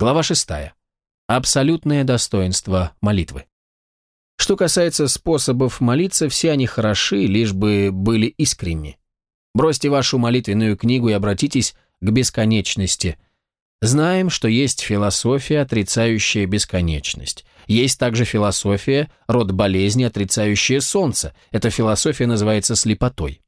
Глава 6. Абсолютное достоинство молитвы. Что касается способов молиться, все они хороши, лишь бы были искренни. Бросьте вашу молитвенную книгу и обратитесь к бесконечности. Знаем, что есть философия, отрицающая бесконечность. Есть также философия, род болезни, отрицающая солнце. Эта философия называется слепотой.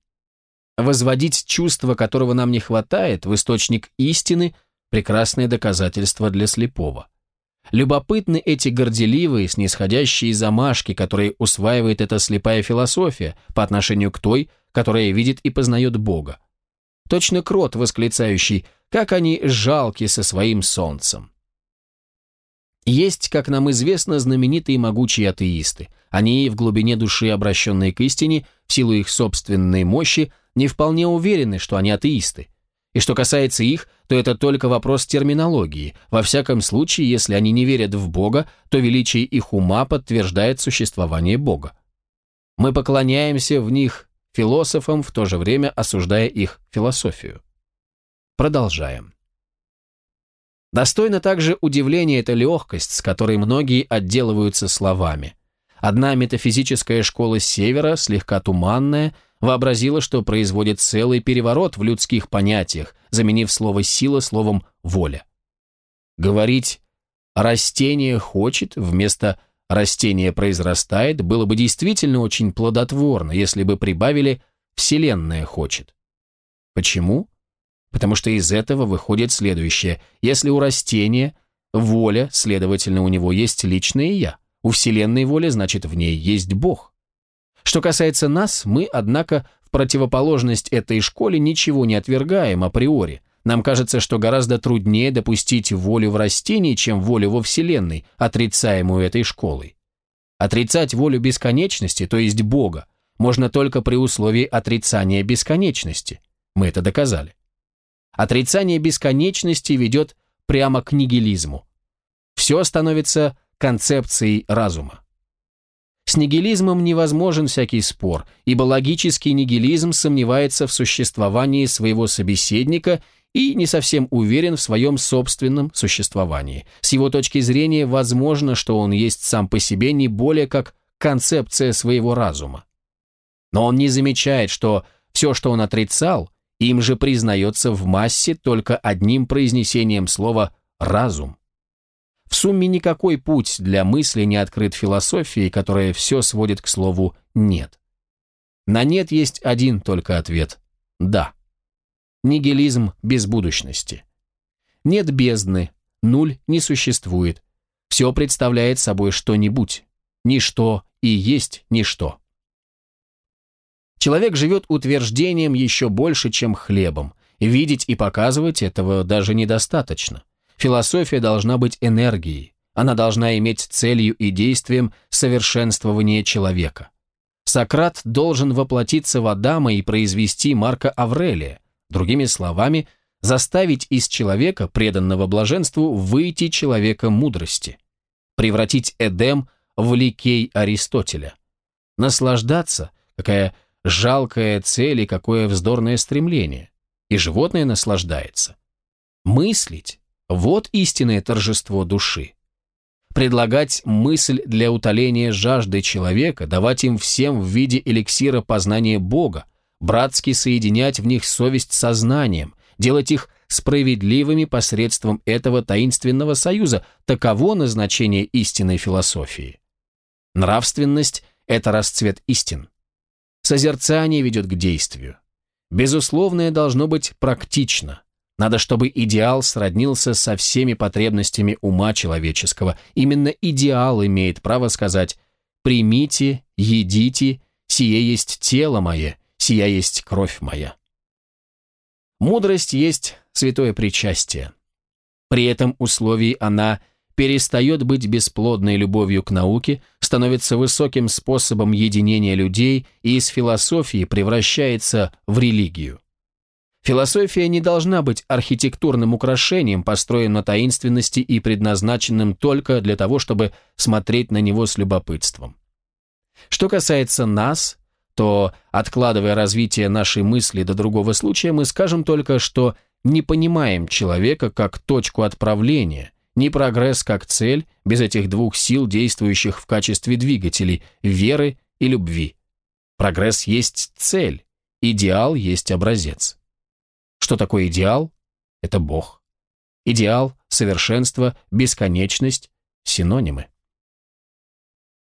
Возводить чувство, которого нам не хватает, в источник истины – прекрасное доказательство для слепого. Любопытны эти горделивые, снисходящие замашки, которые усваивает эта слепая философия по отношению к той, которая видит и познает Бога. Точно крот, восклицающий, как они жалки со своим солнцем. Есть, как нам известно, знаменитые могучие атеисты. Они, в глубине души обращенные к истине, в силу их собственной мощи, не вполне уверены, что они атеисты. И что касается их, то это только вопрос терминологии. Во всяком случае, если они не верят в Бога, то величие их ума подтверждает существование Бога. Мы поклоняемся в них философам, в то же время осуждая их философию. Продолжаем. Достойно также удивления эта легкость, с которой многие отделываются словами. Одна метафизическая школа Севера, слегка туманная, вообразила, что производит целый переворот в людских понятиях, заменив слово «сила» словом «воля». Говорить «растение хочет» вместо «растение произрастает» было бы действительно очень плодотворно, если бы прибавили «вселенная хочет». Почему? Потому что из этого выходит следующее. Если у растения воля, следовательно, у него есть личное «я». У Вселенной воли, значит, в ней есть Бог. Что касается нас, мы, однако, в противоположность этой школе ничего не отвергаем априори. Нам кажется, что гораздо труднее допустить волю в растении, чем волю во Вселенной, отрицаемую этой школой. Отрицать волю бесконечности, то есть Бога, можно только при условии отрицания бесконечности. Мы это доказали. Отрицание бесконечности ведет прямо к нигилизму. Все становится концепцией разума. С нигилизмом невозможен всякий спор, ибо логический нигилизм сомневается в существовании своего собеседника и не совсем уверен в своем собственном существовании. С его точки зрения возможно, что он есть сам по себе не более как концепция своего разума. Но он не замечает, что все, что он отрицал, им же признается в массе только одним произнесением слова «разум». В сумме никакой путь для мысли не открыт философией, которая все сводит к слову «нет». На «нет» есть один только ответ – «да». Нигилизм без будущности. Нет бездны, нуль не существует. Все представляет собой что-нибудь. Ничто и есть ничто. Человек живет утверждением еще больше, чем хлебом. Видеть и показывать этого даже недостаточно. Философия должна быть энергией. Она должна иметь целью и действием совершенствование человека. Сократ должен воплотиться в Адама и произвести Марка Аврелия, другими словами, заставить из человека, преданного блаженству, выйти человека мудрости, превратить Эдем в ликей Аристотеля. Наслаждаться, какая жалкая цель и какое вздорное стремление. И животное наслаждается. Мыслить, вот истинное торжество души. Предлагать мысль для утоления жажды человека, давать им всем в виде эликсира познания Бога, братски соединять в них совесть со знанием, делать их справедливыми посредством этого таинственного союза, таково назначение истинной философии. Нравственность – это расцвет истин. Созерцание ведет к действию. Безусловное должно быть практично – надо, чтобы идеал сроднился со всеми потребностями ума человеческого. Именно идеал имеет право сказать «примите, едите, сие есть тело мое, сия есть кровь моя». Мудрость есть святое причастие. При этом условии она перестает быть бесплодной любовью к науке, становится высоким способом единения людей и из философии превращается в религию. Философия не должна быть архитектурным украшением, построенным на таинственности и предназначенным только для того, чтобы смотреть на него с любопытством. Что касается нас, то, откладывая развитие нашей мысли до другого случая, мы скажем только, что не понимаем человека как точку отправления ни прогресс как цель без этих двух сил, действующих в качестве двигателей – веры и любви. Прогресс есть цель, идеал есть образец. Что такое идеал? Это Бог. Идеал, совершенство, бесконечность – синонимы.